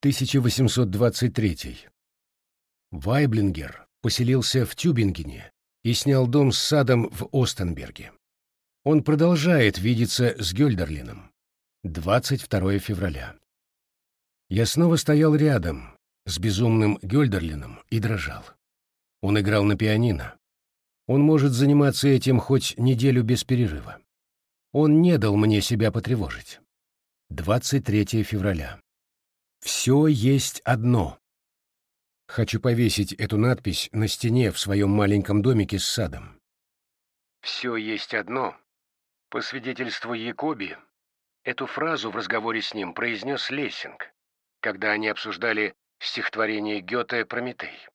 1823. Вайблингер поселился в Тюбингене и снял дом с садом в Остенберге. Он продолжает видеться с Гёльдерлином. 22 февраля. Я снова стоял рядом с безумным Гёльдерлином и дрожал. Он играл на пианино. Он может заниматься этим хоть неделю без перерыва. Он не дал мне себя потревожить. 23 февраля. Все есть одно. Хочу повесить эту надпись на стене в своем маленьком домике с садом. Все есть одно. По свидетельству Якоби, эту фразу в разговоре с ним произнес Лессинг, когда они обсуждали стихотворение Гёте «Прометей».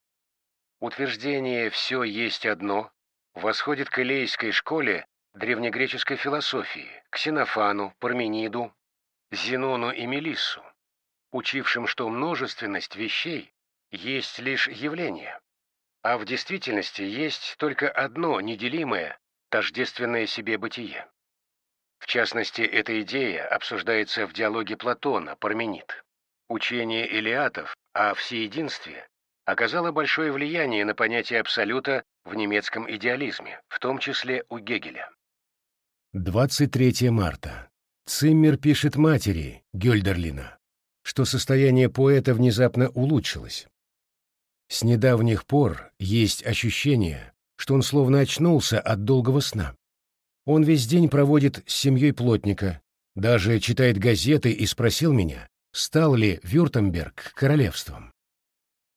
Утверждение «все есть одно» восходит к элейской школе древнегреческой философии, к Ксенофану, Пармениду, Зенону и Мелиссу, учившим, что множественность вещей есть лишь явление, а в действительности есть только одно неделимое, тождественное себе бытие. В частности, эта идея обсуждается в диалоге Платона «Парменид». Учение Илиатов о всеединстве оказало большое влияние на понятие абсолюта в немецком идеализме, в том числе у Гегеля. 23 марта. Циммер пишет матери, Гёльдерлина, что состояние поэта внезапно улучшилось. С недавних пор есть ощущение, что он словно очнулся от долгого сна. Он весь день проводит с семьей плотника, даже читает газеты и спросил меня, стал ли Вюртемберг королевством.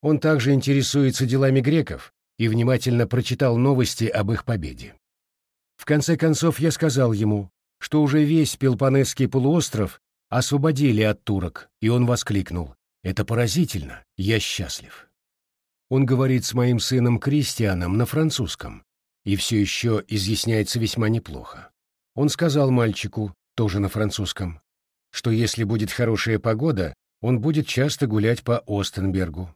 Он также интересуется делами греков и внимательно прочитал новости об их победе. В конце концов я сказал ему, что уже весь Пелопонесский полуостров освободили от турок, и он воскликнул «Это поразительно, я счастлив». Он говорит с моим сыном Кристианом на французском, и все еще изъясняется весьма неплохо. Он сказал мальчику, тоже на французском, что если будет хорошая погода, он будет часто гулять по Остенбергу.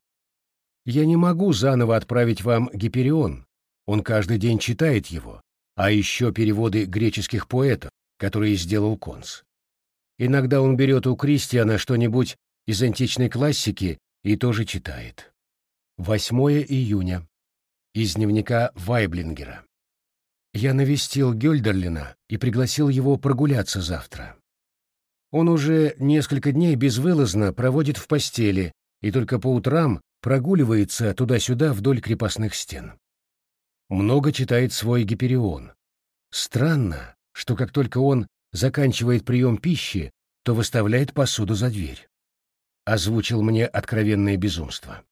Я не могу заново отправить вам Гиперион, он каждый день читает его, а еще переводы греческих поэтов, которые сделал Конс. Иногда он берет у Кристиана что-нибудь из античной классики и тоже читает. 8 июня из дневника Вайблингера. Я навестил Гёльдерлина и пригласил его прогуляться завтра. Он уже несколько дней безвылазно проводит в постели и только по утрам прогуливается туда-сюда вдоль крепостных стен. Много читает свой Гиперион. Странно, что как только он заканчивает прием пищи, то выставляет посуду за дверь. Озвучил мне откровенное безумство.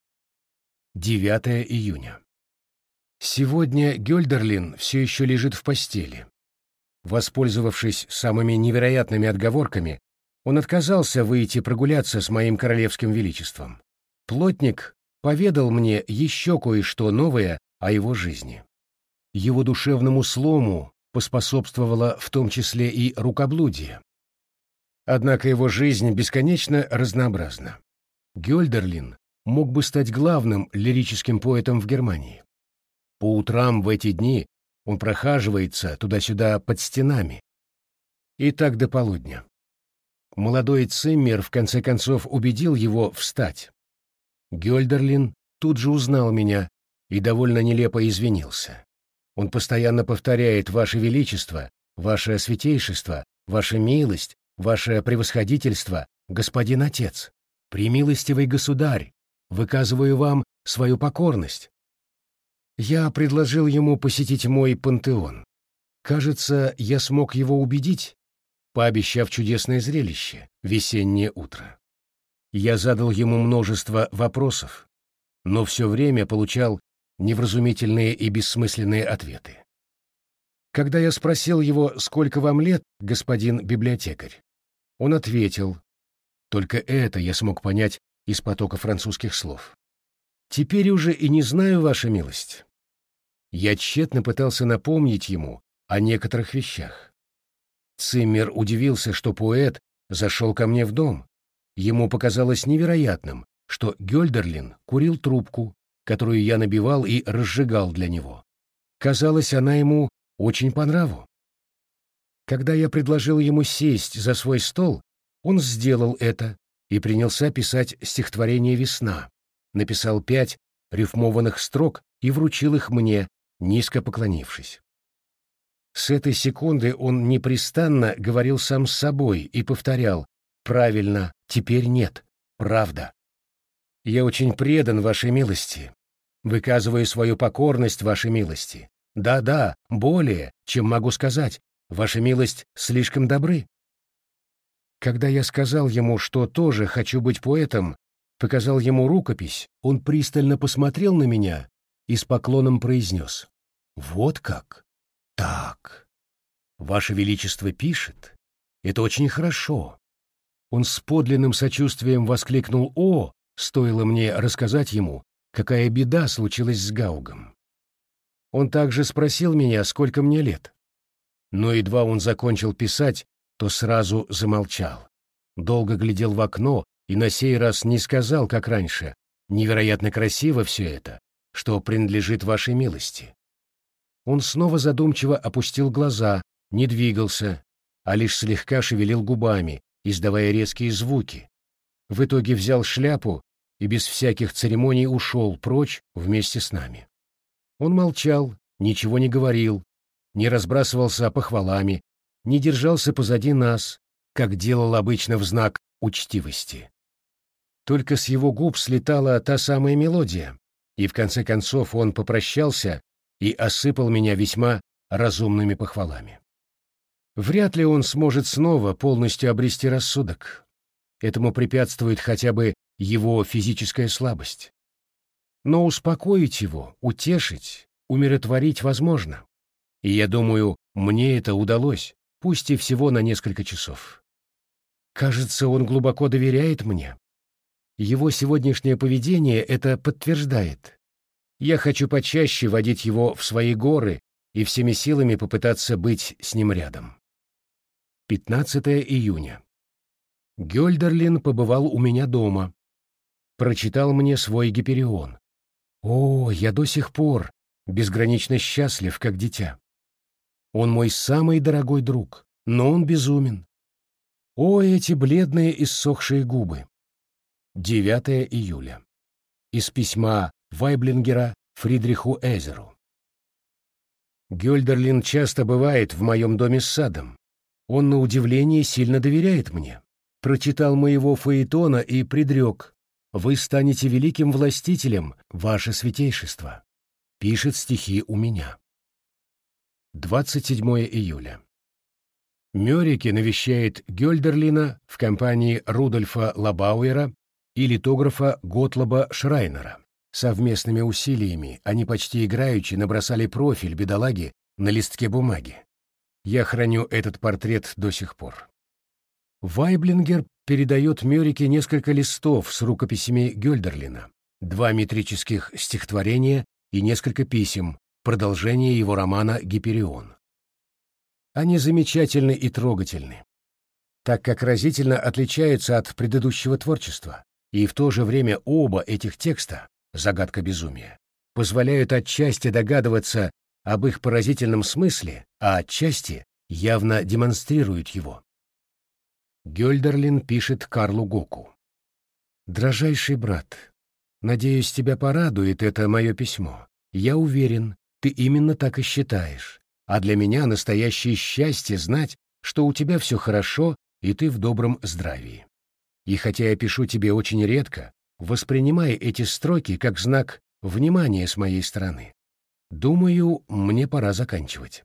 9 июня. Сегодня Гёльдерлин все еще лежит в постели. Воспользовавшись самыми невероятными отговорками, он отказался выйти прогуляться с моим королевским величеством. Плотник поведал мне еще кое-что новое о его жизни. Его душевному слому поспособствовало в том числе и рукоблудие. Однако его жизнь бесконечно разнообразна. Гёльдерлин мог бы стать главным лирическим поэтом в Германии. По утрам в эти дни он прохаживается туда-сюда под стенами. И так до полудня. Молодой Циммер в конце концов убедил его встать. Гёльдерлин тут же узнал меня и довольно нелепо извинился. Он постоянно повторяет «Ваше Величество», «Ваше Святейшество», «Ваша милость», «Ваше Превосходительство», «Господин Отец», «Премилостивый Государь», «Выказываю вам свою покорность». Я предложил ему посетить мой пантеон. Кажется, я смог его убедить, пообещав чудесное зрелище — весеннее утро. Я задал ему множество вопросов, но все время получал невразумительные и бессмысленные ответы. Когда я спросил его, сколько вам лет, господин библиотекарь, он ответил, только это я смог понять из потока французских слов. «Теперь уже и не знаю, ваша милость. Я тщетно пытался напомнить ему о некоторых вещах. Циммер удивился, что поэт зашел ко мне в дом. Ему показалось невероятным, что Гёльдерлин курил трубку, которую я набивал и разжигал для него. Казалось, она ему очень по нраву. Когда я предложил ему сесть за свой стол, он сделал это и принялся писать стихотворение «Весна». Написал пять рифмованных строк и вручил их мне, низко поклонившись. С этой секунды он непрестанно говорил сам с собой и повторял «Правильно, теперь нет, правда». «Я очень предан вашей милости, выказываю свою покорность вашей милости. Да-да, более, чем могу сказать, ваша милость слишком добры». Когда я сказал ему, что тоже хочу быть поэтом, показал ему рукопись, он пристально посмотрел на меня и с поклоном произнес. «Вот как? Так. Ваше Величество пишет. Это очень хорошо». Он с подлинным сочувствием воскликнул «О!», стоило мне рассказать ему, какая беда случилась с Гаугом. Он также спросил меня, сколько мне лет. Но едва он закончил писать, то сразу замолчал. Долго глядел в окно и на сей раз не сказал, как раньше, «Невероятно красиво все это, что принадлежит вашей милости». Он снова задумчиво опустил глаза, не двигался, а лишь слегка шевелил губами, издавая резкие звуки. В итоге взял шляпу и без всяких церемоний ушел прочь вместе с нами. Он молчал, ничего не говорил, не разбрасывался похвалами, не держался позади нас, как делал обычно в знак учтивости. Только с его губ слетала та самая мелодия, и в конце концов он попрощался и осыпал меня весьма разумными похвалами. Вряд ли он сможет снова полностью обрести рассудок. Этому препятствует хотя бы его физическая слабость. Но успокоить его, утешить, умиротворить возможно. И я думаю, мне это удалось, пусть и всего на несколько часов. Кажется, он глубоко доверяет мне. Его сегодняшнее поведение это подтверждает. Я хочу почаще водить его в свои горы и всеми силами попытаться быть с ним рядом. 15 июня. Гёльдерлин побывал у меня дома. Прочитал мне свой Гиперион. О, я до сих пор безгранично счастлив, как дитя. Он мой самый дорогой друг, но он безумен. О, эти бледные иссохшие губы. 9 июля. Из письма Вайблингера Фридриху Эзеру. Гёльдерлин часто бывает в моем доме с садом. Он, на удивление, сильно доверяет мне. Прочитал моего фаэтона и предрек. Вы станете великим властителем, ваше святейшество. Пишет стихи у меня. 27 июля. Мёрике навещает Гёльдерлина в компании Рудольфа Лабауэра и литографа Готлоба Шрайнера. Совместными усилиями они почти играючи набросали профиль бедолаги на листке бумаги. Я храню этот портрет до сих пор. Вайблингер передает Мёрике несколько листов с рукописями Гёльдерлина, два метрических стихотворения и несколько писем, продолжение его романа «Гиперион». Они замечательны и трогательны, так как разительно отличаются от предыдущего творчества, и в то же время оба этих текста «Загадка безумия» позволяют отчасти догадываться об их поразительном смысле, а отчасти явно демонстрируют его. Гёльдерлин пишет Карлу Гоку. «Дрожайший брат, надеюсь, тебя порадует это мое письмо. Я уверен, ты именно так и считаешь. А для меня настоящее счастье знать, что у тебя все хорошо и ты в добром здравии. И хотя я пишу тебе очень редко, воспринимай эти строки как знак внимания с моей стороны. Думаю, мне пора заканчивать.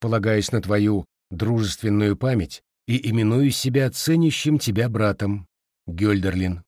Полагаясь на твою дружественную память и именую себя ценящим тебя братом, Гёльдерлин.